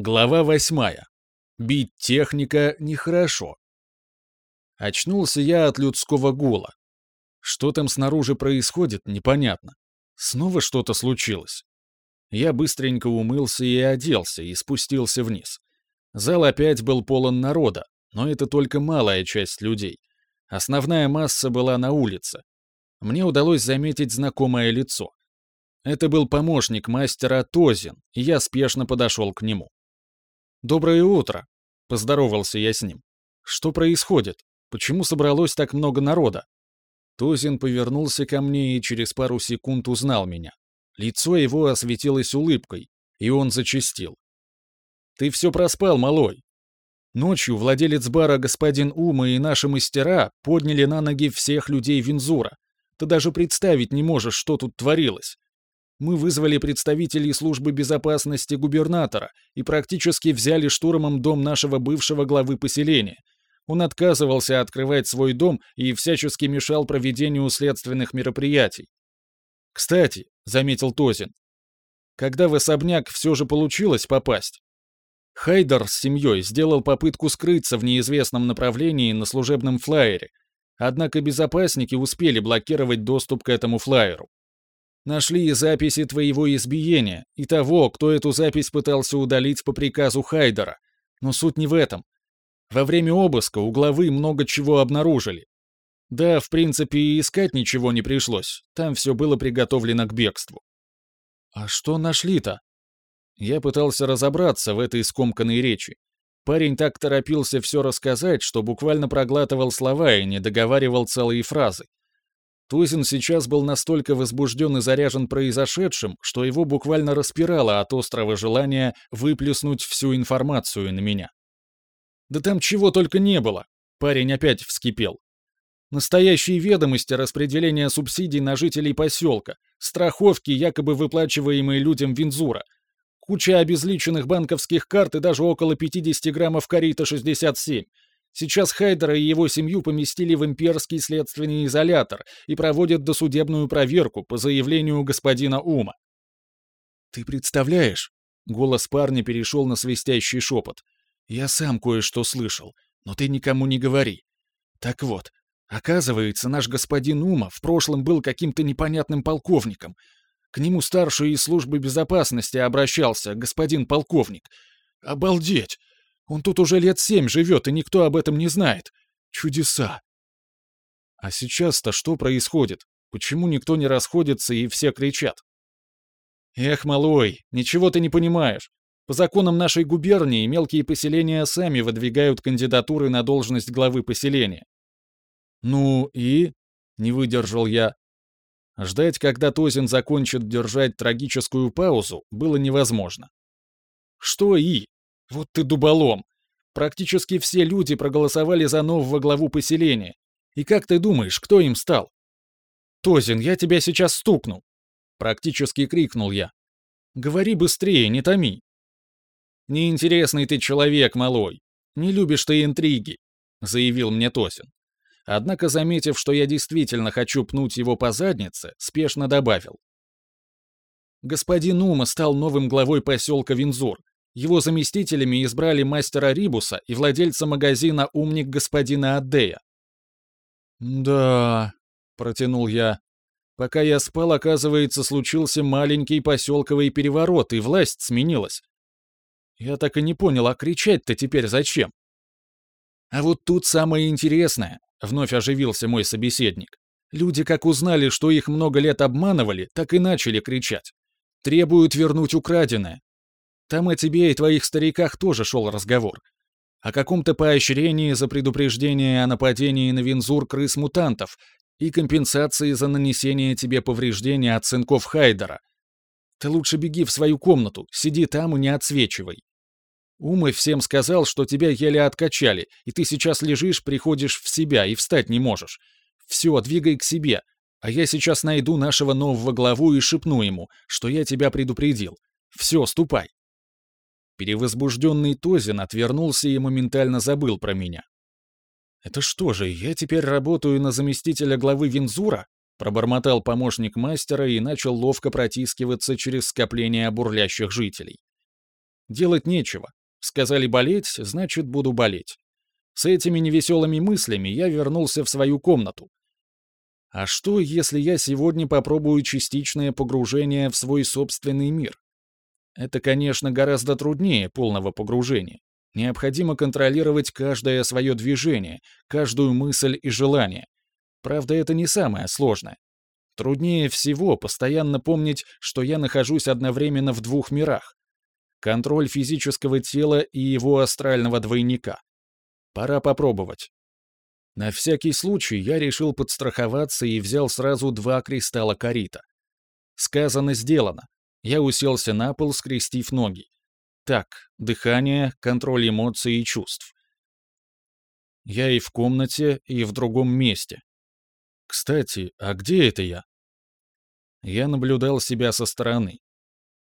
Глава восьмая. Бить техника нехорошо. Очнулся я от людского гула. Что там снаружи происходит, непонятно. Снова что-то случилось. Я быстренько умылся и оделся, и спустился вниз. Зал опять был полон народа, но это только малая часть людей. Основная масса была на улице. Мне удалось заметить знакомое лицо. Это был помощник мастера Тозин, и я спешно подошел к нему. «Доброе утро!» — поздоровался я с ним. «Что происходит? Почему собралось так много народа?» Тозин повернулся ко мне и через пару секунд узнал меня. Лицо его осветилось улыбкой, и он зачастил. «Ты все проспал, малой!» Ночью владелец бара господин Ума и наши мастера подняли на ноги всех людей Винзура. Ты даже представить не можешь, что тут творилось. Мы вызвали представителей службы безопасности губернатора и практически взяли штурмом дом нашего бывшего главы поселения. Он отказывался открывать свой дом и всячески мешал проведению следственных мероприятий. «Кстати», — заметил Тозин, — «когда в особняк все же получилось попасть?» Хайдер с семьей сделал попытку скрыться в неизвестном направлении на служебном флайере, однако безопасники успели блокировать доступ к этому флайеру. Нашли записи твоего избиения и того, кто эту запись пытался удалить по приказу Хайдера. Но суть не в этом. Во время обыска у главы много чего обнаружили. Да, в принципе, и искать ничего не пришлось. Там все было приготовлено к бегству. А что нашли-то? Я пытался разобраться в этой скомканной речи. Парень так торопился все рассказать, что буквально проглатывал слова и не договаривал целые фразы. Тузин сейчас был настолько возбужден и заряжен произошедшим, что его буквально распирало от острого желания выплеснуть всю информацию на меня. «Да там чего только не было!» Парень опять вскипел. Настоящие ведомости распределения субсидий на жителей поселка, страховки, якобы выплачиваемые людям Винзура, куча обезличенных банковских карт и даже около 50 граммов карита-67, Сейчас Хайдера и его семью поместили в имперский следственный изолятор и проводят досудебную проверку по заявлению господина Ума. «Ты представляешь?» — голос парня перешел на свистящий шепот. «Я сам кое-что слышал, но ты никому не говори. Так вот, оказывается, наш господин Ума в прошлом был каким-то непонятным полковником. К нему старший из службы безопасности обращался, господин полковник. Обалдеть! Он тут уже лет семь живет, и никто об этом не знает. Чудеса. А сейчас-то что происходит? Почему никто не расходится и все кричат? Эх, малой, ничего ты не понимаешь. По законам нашей губернии мелкие поселения сами выдвигают кандидатуры на должность главы поселения. Ну и? Не выдержал я. Ждать, когда Тозин закончит держать трагическую паузу, было невозможно. Что и? Вот ты дуболом. Практически все люди проголосовали за нового главу поселения. И как ты думаешь, кто им стал? Тозин, я тебя сейчас стукну. Практически крикнул я. Говори быстрее, не томи. Неинтересный ты человек, малой. Не любишь ты интриги, заявил мне Тозин. Однако, заметив, что я действительно хочу пнуть его по заднице, спешно добавил. Господин Ума стал новым главой поселка Винзур, его заместителями избрали мастера Рибуса и владельца магазина «Умник господина Аддея». «Да», — протянул я. «Пока я спал, оказывается, случился маленький поселковый переворот, и власть сменилась. Я так и не понял, а кричать-то теперь зачем?» «А вот тут самое интересное», — вновь оживился мой собеседник. «Люди как узнали, что их много лет обманывали, так и начали кричать. Требуют вернуть украденное. Там о тебе и твоих стариках тоже шел разговор. О каком-то поощрении за предупреждение о нападении на Винзур крыс-мутантов и компенсации за нанесение тебе повреждений от сынков Хайдера. Ты лучше беги в свою комнату, сиди там и не отсвечивай. Умы всем сказал, что тебя еле откачали, и ты сейчас лежишь, приходишь в себя и встать не можешь. Все, двигай к себе, а я сейчас найду нашего нового главу и шепну ему, что я тебя предупредил. Все, ступай. Перевозбужденный Тозин отвернулся и моментально забыл про меня. «Это что же, я теперь работаю на заместителя главы Винзура?» пробормотал помощник мастера и начал ловко протискиваться через скопление бурлящих жителей. Делать нечего. Сказали болеть, значит, буду болеть. С этими невеселыми мыслями я вернулся в свою комнату. А что, если я сегодня попробую частичное погружение в свой собственный мир? Это, конечно, гораздо труднее полного погружения. Необходимо контролировать каждое свое движение, каждую мысль и желание. Правда, это не самое сложное. Труднее всего постоянно помнить, что я нахожусь одновременно в двух мирах. Контроль физического тела и его астрального двойника. Пора попробовать. На всякий случай я решил подстраховаться и взял сразу два кристалла корита. Сказано, сделано. Я уселся на пол, скрестив ноги. Так, дыхание, контроль эмоций и чувств. Я и в комнате, и в другом месте. Кстати, а где это я? Я наблюдал себя со стороны.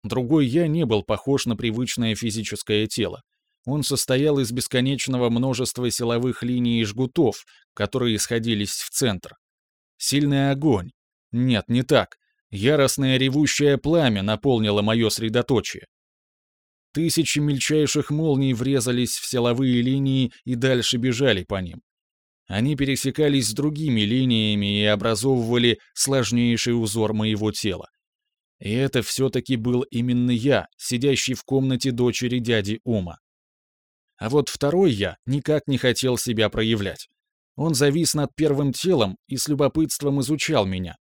Другой я не был похож на привычное физическое тело. Он состоял из бесконечного множества силовых линий и жгутов, которые сходились в центр. Сильный огонь. Нет, не так. Яростное ревущее пламя наполнило мое средоточие. Тысячи мельчайших молний врезались в силовые линии и дальше бежали по ним. Они пересекались с другими линиями и образовывали сложнейший узор моего тела. И это все-таки был именно я, сидящий в комнате дочери дяди Ума. А вот второй я никак не хотел себя проявлять. Он завис над первым телом и с любопытством изучал меня.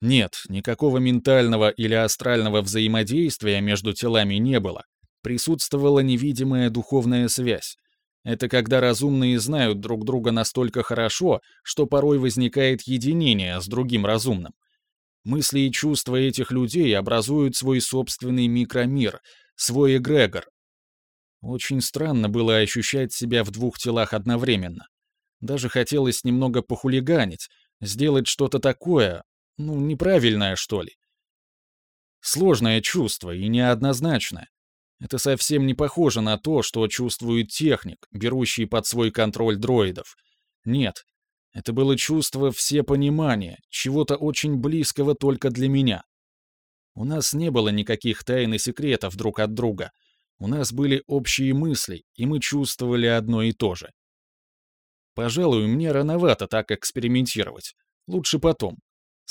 Нет, никакого ментального или астрального взаимодействия между телами не было. Присутствовала невидимая духовная связь. Это когда разумные знают друг друга настолько хорошо, что порой возникает единение с другим разумным. Мысли и чувства этих людей образуют свой собственный микромир, свой эгрегор. Очень странно было ощущать себя в двух телах одновременно. Даже хотелось немного похулиганить, сделать что-то такое, ну, неправильное, что ли. Сложное чувство и неоднозначное. Это совсем не похоже на то, что чувствует техник, берущий под свой контроль дроидов. Нет, это было чувство всепонимания, чего-то очень близкого только для меня. У нас не было никаких тайн и секретов друг от друга. У нас были общие мысли, и мы чувствовали одно и то же. Пожалуй, мне рановато так экспериментировать. Лучше потом.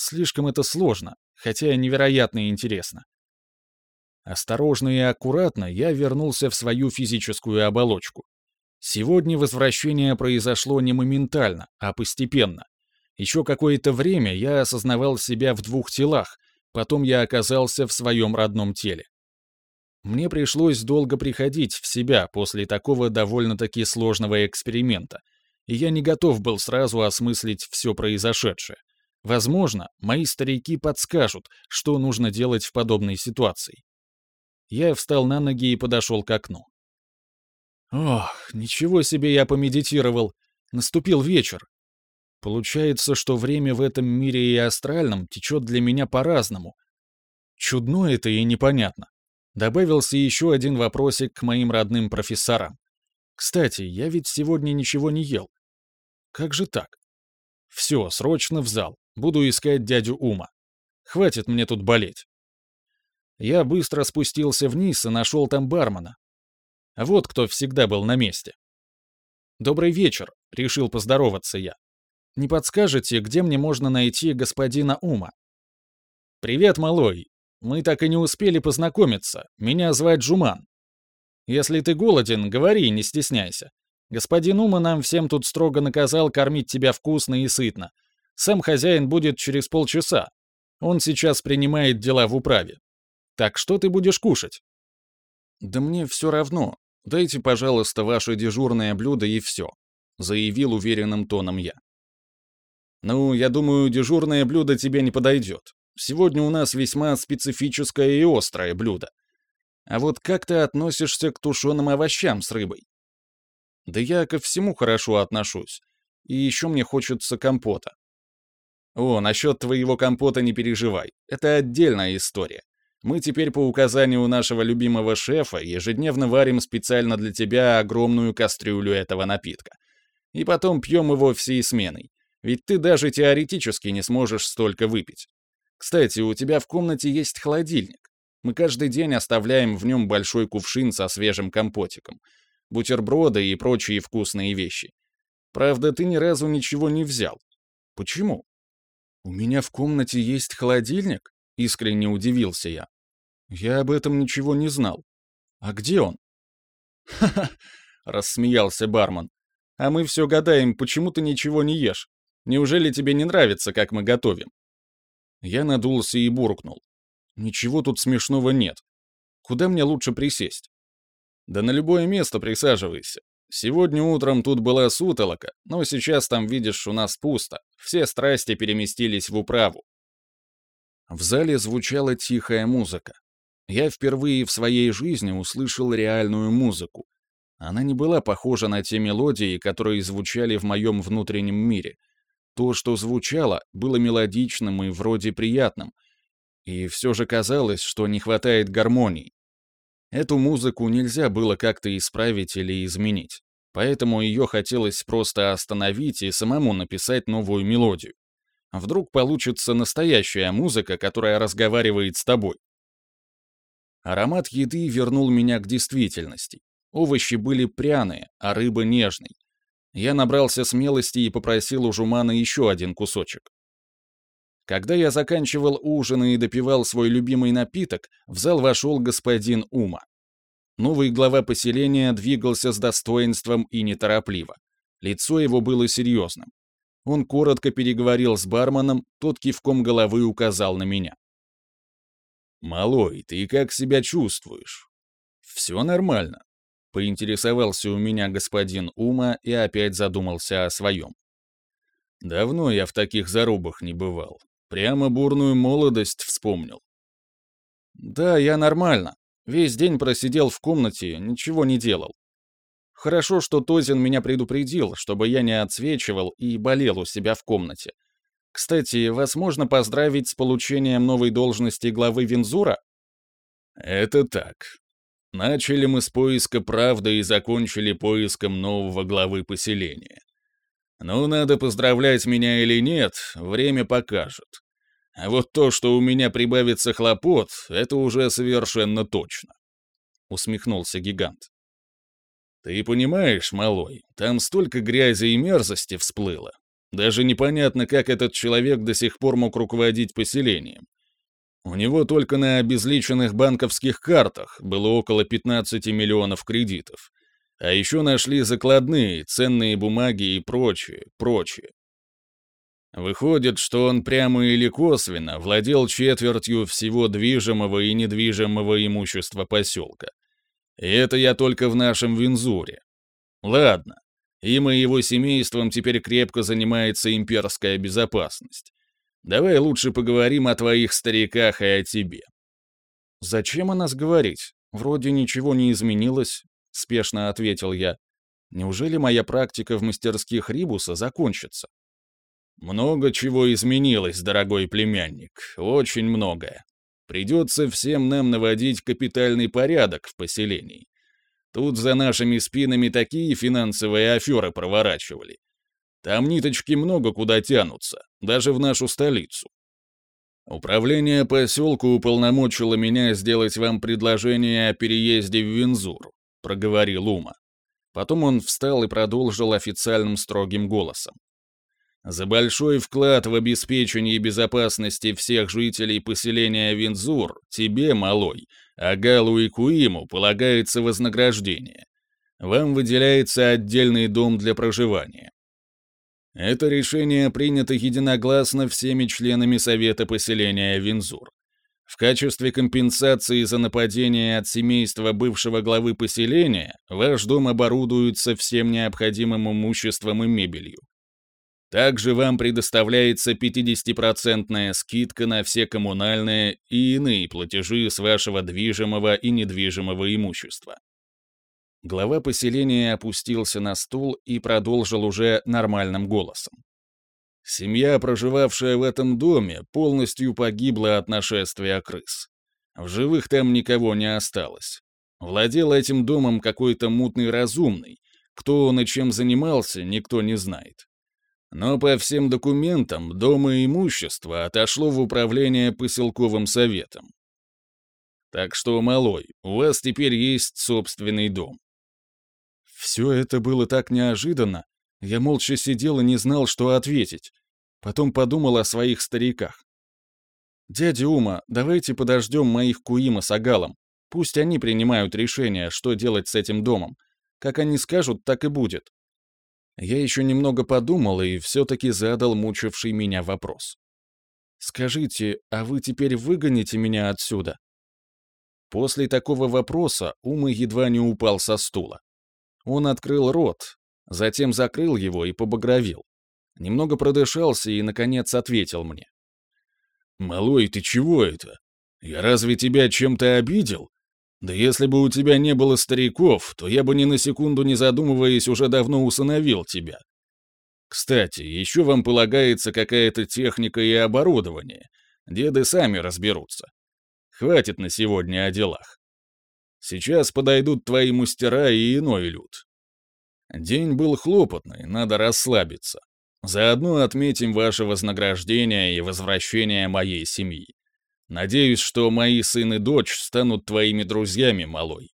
Слишком это сложно, хотя невероятно интересно. Осторожно и аккуратно я вернулся в свою физическую оболочку. Сегодня возвращение произошло не моментально, а постепенно. Еще какое-то время я осознавал себя в двух телах, потом я оказался в своем родном теле. Мне пришлось долго приходить в себя после такого довольно-таки сложного эксперимента, и я не готов был сразу осмыслить все произошедшее. Возможно, мои старики подскажут, что нужно делать в подобной ситуации. Я встал на ноги и подошел к окну. Ох, ничего себе я помедитировал. Наступил вечер. Получается, что время в этом мире и астральном течет для меня по-разному. Чудно это и непонятно. Добавился еще один вопросик к моим родным профессорам. Кстати, я ведь сегодня ничего не ел. Как же так? Все, срочно в зал. Буду искать дядю Ума. Хватит мне тут болеть. Я быстро спустился вниз и нашел там бармена. Вот кто всегда был на месте. «Добрый вечер», — решил поздороваться я. «Не подскажете, где мне можно найти господина Ума?» «Привет, малой. Мы так и не успели познакомиться. Меня звать Джуман. Если ты голоден, говори, не стесняйся. Господин Ума нам всем тут строго наказал кормить тебя вкусно и сытно, сам хозяин будет через полчаса. Он сейчас принимает дела в управе. Так что ты будешь кушать?» «Да мне все равно. Дайте, пожалуйста, ваше дежурное блюдо и все», — заявил уверенным тоном я. «Ну, я думаю, дежурное блюдо тебе не подойдет. Сегодня у нас весьма специфическое и острое блюдо. А вот как ты относишься к тушеным овощам с рыбой?» «Да я ко всему хорошо отношусь. И еще мне хочется компота. О, насчет твоего компота не переживай. Это отдельная история. Мы теперь по указанию нашего любимого шефа ежедневно варим специально для тебя огромную кастрюлю этого напитка. И потом пьем его всей сменой. Ведь ты даже теоретически не сможешь столько выпить. Кстати, у тебя в комнате есть холодильник. Мы каждый день оставляем в нем большой кувшин со свежим компотиком, бутерброды и прочие вкусные вещи. Правда, ты ни разу ничего не взял. Почему? У меня в комнате есть холодильник? Искренне удивился я. Я об этом ничего не знал. А где он? Ха-ха, рассмеялся бармен. А мы все гадаем, почему ты ничего не ешь. Неужели тебе не нравится, как мы готовим? Я надулся и буркнул. Ничего тут смешного нет. Куда мне лучше присесть? Да на любое место присаживайся. Сегодня утром тут была сутолока, но сейчас там, видишь, у нас пусто. Все страсти переместились в управу. В зале звучала тихая музыка. Я впервые в своей жизни услышал реальную музыку. Она не была похожа на те мелодии, которые звучали в моем внутреннем мире. То, что звучало, было мелодичным и вроде приятным. И все же казалось, что не хватает гармонии. Эту музыку нельзя было как-то исправить или изменить. Поэтому ее хотелось просто остановить и самому написать новую мелодию. Вдруг получится настоящая музыка, которая разговаривает с тобой. Аромат еды вернул меня к действительности. Овощи были пряные, а рыба нежной. Я набрался смелости и попросил у Жумана еще один кусочек. Когда я заканчивал ужин и допивал свой любимый напиток, в зал вошел господин Ума. Новый глава поселения двигался с достоинством и неторопливо. Лицо его было серьезным. Он коротко переговорил с барменом, тот кивком головы указал на меня. «Малой, ты как себя чувствуешь?» «Все нормально», — поинтересовался у меня господин Ума и опять задумался о своем. «Давно я в таких зарубах не бывал. Прямо бурную молодость вспомнил. Да, я нормально. Весь день просидел в комнате, ничего не делал. Хорошо, что Тозин меня предупредил, чтобы я не отсвечивал и болел у себя в комнате. Кстати, вас можно поздравить с получением новой должности главы Винзура? Это так. Начали мы с поиска правды и закончили поиском нового главы поселения. Ну, надо поздравлять меня или нет, время покажет. А вот то, что у меня прибавится хлопот, это уже совершенно точно. Усмехнулся гигант. Ты понимаешь, малой, там столько грязи и мерзости всплыло. Даже непонятно, как этот человек до сих пор мог руководить поселением. У него только на обезличенных банковских картах было около 15 миллионов кредитов, а еще нашли закладные, ценные бумаги и прочее, прочее. Выходит, что он прямо или косвенно владел четвертью всего движимого и недвижимого имущества поселка. И это я только в нашем Винзуре. Ладно, им и его семейством теперь крепко занимается имперская безопасность. Давай лучше поговорим о твоих стариках и о тебе. Зачем о нас говорить? Вроде ничего не изменилось, — спешно ответил я. «Неужели моя практика в мастерских Рибуса закончится?» «Много чего изменилось, дорогой племянник, очень многое. Придется всем нам наводить капитальный порядок в поселении. Тут за нашими спинами такие финансовые аферы проворачивали. Там ниточки много куда тянутся, даже в нашу столицу. Управление поселку уполномочило меня сделать вам предложение о переезде в Винзур. — проговорил Ума. Потом он встал и продолжил официальным строгим голосом. «За большой вклад в обеспечение безопасности всех жителей поселения Винзур тебе, малой, а Галу и Куиму полагается вознаграждение. Вам выделяется отдельный дом для проживания. Это решение принято единогласно всеми членами Совета поселения Винзур. В качестве компенсации за нападение от семейства бывшего главы поселения ваш дом оборудуется всем необходимым имуществом и мебелью. Также вам предоставляется 50% скидка на все коммунальные и иные платежи с вашего движимого и недвижимого имущества. Глава поселения опустился на стул и продолжил уже нормальным голосом. Семья, проживавшая в этом доме, полностью погибла от нашествия крыс. В живых там никого не осталось. Владел этим домом какой-то мутный разумный. Кто он и чем занимался, никто не знает. Но по всем документам дом и имущество отошло в управление поселковым советом. Так что, малой, у вас теперь есть собственный дом. Все это было так неожиданно. Я молча сидел и не знал, что ответить. Потом подумал о своих стариках. «Дядя Ума, давайте подождем моих Куима с Агалом. Пусть они принимают решение, что делать с этим домом. Как они скажут, так и будет». Я еще немного подумал и все-таки задал мучивший меня вопрос. «Скажите, а вы теперь выгоните меня отсюда?» После такого вопроса Ума едва не упал со стула. Он открыл рот, затем закрыл его и побагровил. Немного продышался и, наконец, ответил мне. «Малой, ты чего это? Я разве тебя чем-то обидел? Да если бы у тебя не было стариков, то я бы ни на секунду не задумываясь уже давно усыновил тебя. Кстати, еще вам полагается какая-то техника и оборудование. Деды сами разберутся. Хватит на сегодня о делах. Сейчас подойдут твои мастера и иной люд. День был хлопотный, надо расслабиться. Заодно отметим ваше вознаграждение и возвращение моей семьи. Надеюсь, что мои сын и дочь станут твоими друзьями, малой.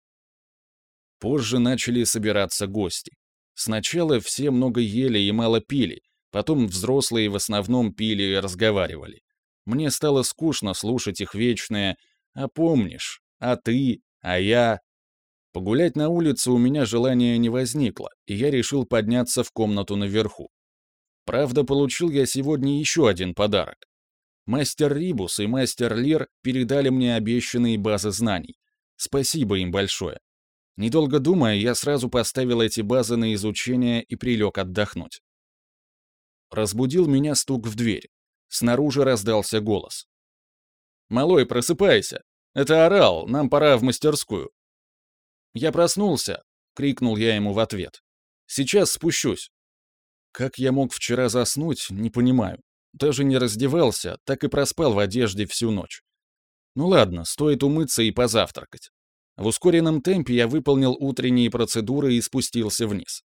Позже начали собираться гости. Сначала все много ели и мало пили, потом взрослые в основном пили и разговаривали. Мне стало скучно слушать их вечное «а помнишь», «а ты», а я... Погулять на улице у меня желания не возникло, и я решил подняться в комнату наверху. Правда, получил я сегодня еще один подарок. Мастер Рибус и мастер Лир передали мне обещанные базы знаний. Спасибо им большое. Недолго думая, я сразу поставил эти базы на изучение и прилег отдохнуть. Разбудил меня стук в дверь. Снаружи раздался голос. «Малой, просыпайся! Это орал, нам пора в мастерскую. Я проснулся, крикнул я ему в ответ. Сейчас спущусь. Как я мог вчера заснуть, не понимаю. Даже не раздевался, так и проспал в одежде всю ночь. Ну ладно, стоит умыться и позавтракать. В ускоренном темпе я выполнил утренние процедуры и спустился вниз.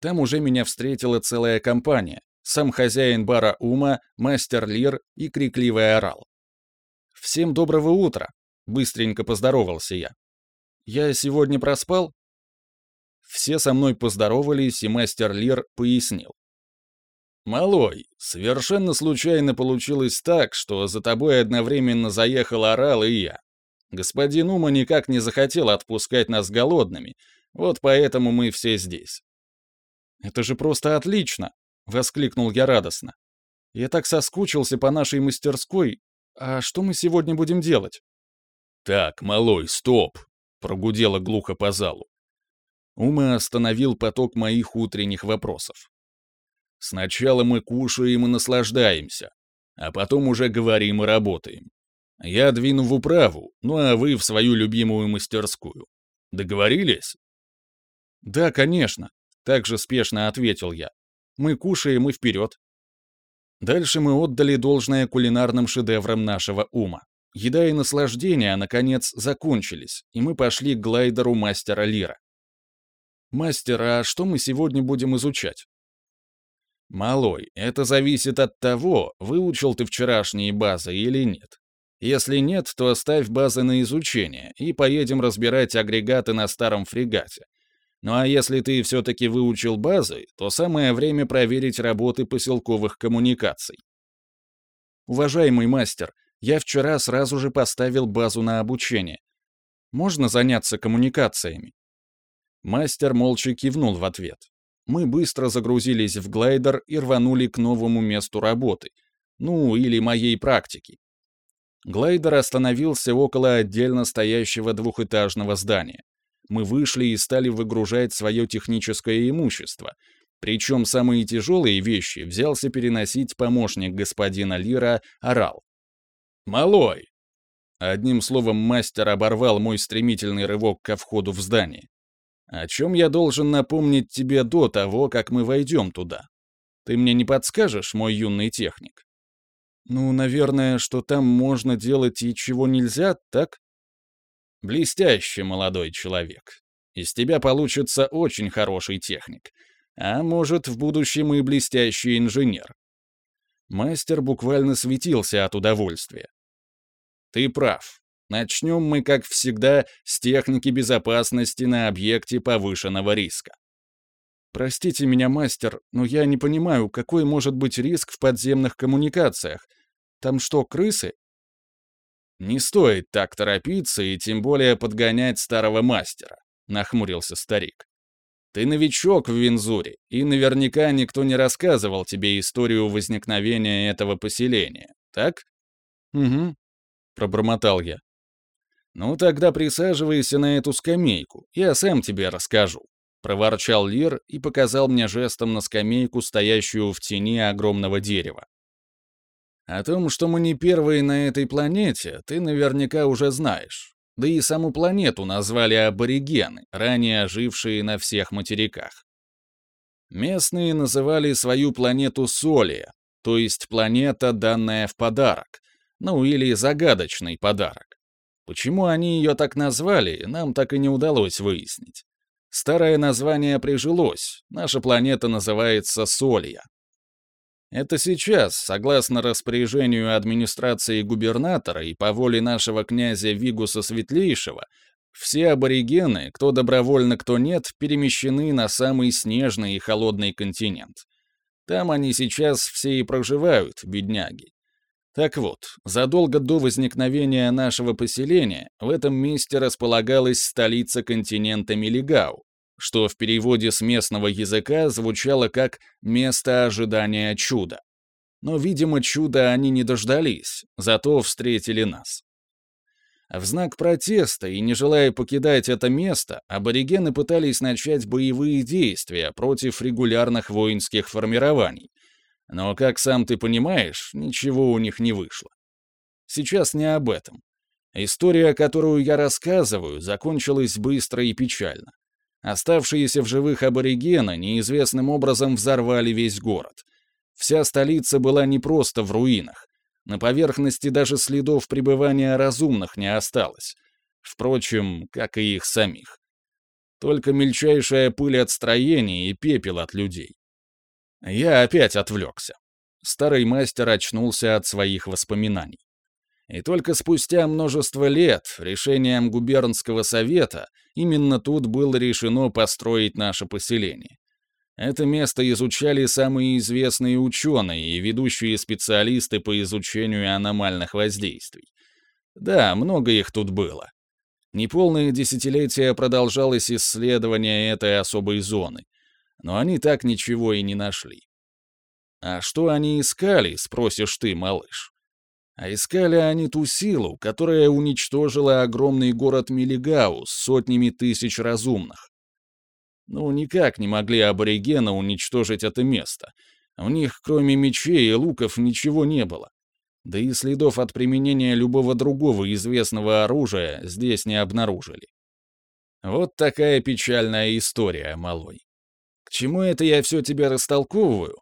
Там уже меня встретила целая компания. Сам хозяин бара Ума, мастер Лир и крикливый орал. «Всем доброго утра!» Быстренько поздоровался я. «Я сегодня проспал?» Все со мной поздоровались, и мастер Лир пояснил. «Малой, совершенно случайно получилось так, что за тобой одновременно заехал Орал и я. Господин Ума никак не захотел отпускать нас голодными, вот поэтому мы все здесь». «Это же просто отлично!» — воскликнул я радостно. «Я так соскучился по нашей мастерской. А что мы сегодня будем делать?» «Так, малой, стоп!» — прогудело глухо по залу. Ума остановил поток моих утренних вопросов. «Сначала мы кушаем и наслаждаемся, а потом уже говорим и работаем. Я двину в управу, ну а вы в свою любимую мастерскую. Договорились?» «Да, конечно», — также спешно ответил я. «Мы кушаем и вперед». Дальше мы отдали должное кулинарным шедеврам нашего ума. Еда и наслаждения, наконец, закончились, и мы пошли к глайдеру мастера Лира. «Мастер, а что мы сегодня будем изучать?» «Малой, это зависит от того, выучил ты вчерашние базы или нет. Если нет, то оставь базы на изучение и поедем разбирать агрегаты на старом фрегате. Ну а если ты все-таки выучил базы, то самое время проверить работы поселковых коммуникаций. Уважаемый мастер, я вчера сразу же поставил базу на обучение. Можно заняться коммуникациями?» Мастер молча кивнул в ответ. Мы быстро загрузились в глайдер и рванули к новому месту работы. Ну, или моей практики. Глайдер остановился около отдельно стоящего двухэтажного здания. Мы вышли и стали выгружать свое техническое имущество. Причем самые тяжелые вещи взялся переносить помощник господина Лира Орал. «Малой!» Одним словом, мастер оборвал мой стремительный рывок ко входу в здание. О чем я должен напомнить тебе до того, как мы войдем туда? Ты мне не подскажешь, мой юный техник? Ну, наверное, что там можно делать и чего нельзя, так? Блестяще, молодой человек. Из тебя получится очень хороший техник. А может, в будущем и блестящий инженер. Мастер буквально светился от удовольствия. Ты прав. Начнем мы, как всегда, с техники безопасности на объекте повышенного риска. Простите меня, мастер, но я не понимаю, какой может быть риск в подземных коммуникациях. Там что, крысы? Не стоит так торопиться и тем более подгонять старого мастера, нахмурился старик. Ты новичок в Винзуре, и наверняка никто не рассказывал тебе историю возникновения этого поселения, так? Угу, пробормотал я. «Ну тогда присаживайся на эту скамейку, я сам тебе расскажу», — проворчал Лир и показал мне жестом на скамейку, стоящую в тени огромного дерева. «О том, что мы не первые на этой планете, ты наверняка уже знаешь. Да и саму планету назвали аборигены, ранее жившие на всех материках. Местные называли свою планету Солия, то есть планета, данная в подарок, ну или загадочный подарок. Почему они ее так назвали, нам так и не удалось выяснить. Старое название прижилось, наша планета называется Солья. Это сейчас, согласно распоряжению администрации губернатора и по воле нашего князя Вигуса Светлейшего, все аборигены, кто добровольно, кто нет, перемещены на самый снежный и холодный континент. Там они сейчас все и проживают, бедняги. Так вот, задолго до возникновения нашего поселения в этом месте располагалась столица континента Мелигау, что в переводе с местного языка звучало как «место ожидания чуда». Но, видимо, чуда они не дождались, зато встретили нас. В знак протеста и не желая покидать это место, аборигены пытались начать боевые действия против регулярных воинских формирований, но, как сам ты понимаешь, ничего у них не вышло. Сейчас не об этом. История, которую я рассказываю, закончилась быстро и печально. Оставшиеся в живых аборигены неизвестным образом взорвали весь город. Вся столица была не просто в руинах. На поверхности даже следов пребывания разумных не осталось. Впрочем, как и их самих. Только мельчайшая пыль от строений и пепел от людей. Я опять отвлекся. Старый мастер очнулся от своих воспоминаний. И только спустя множество лет решением губернского совета именно тут было решено построить наше поселение. Это место изучали самые известные ученые и ведущие специалисты по изучению аномальных воздействий. Да, много их тут было. Неполные десятилетия продолжалось исследование этой особой зоны, но они так ничего и не нашли. А что они искали, спросишь ты, малыш? А искали они ту силу, которая уничтожила огромный город Милигау с сотнями тысяч разумных. Ну, никак не могли аборигены уничтожить это место. У них, кроме мечей и луков, ничего не было. Да и следов от применения любого другого известного оружия здесь не обнаружили. Вот такая печальная история, малой. Чему это я все тебе растолковываю?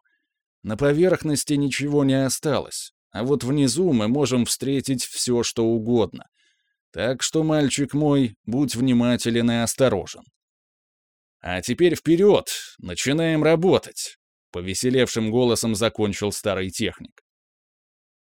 На поверхности ничего не осталось, а вот внизу мы можем встретить все, что угодно. Так что, мальчик мой, будь внимателен и осторожен. А теперь вперед, начинаем работать, повеселевшим голосом закончил старый техник.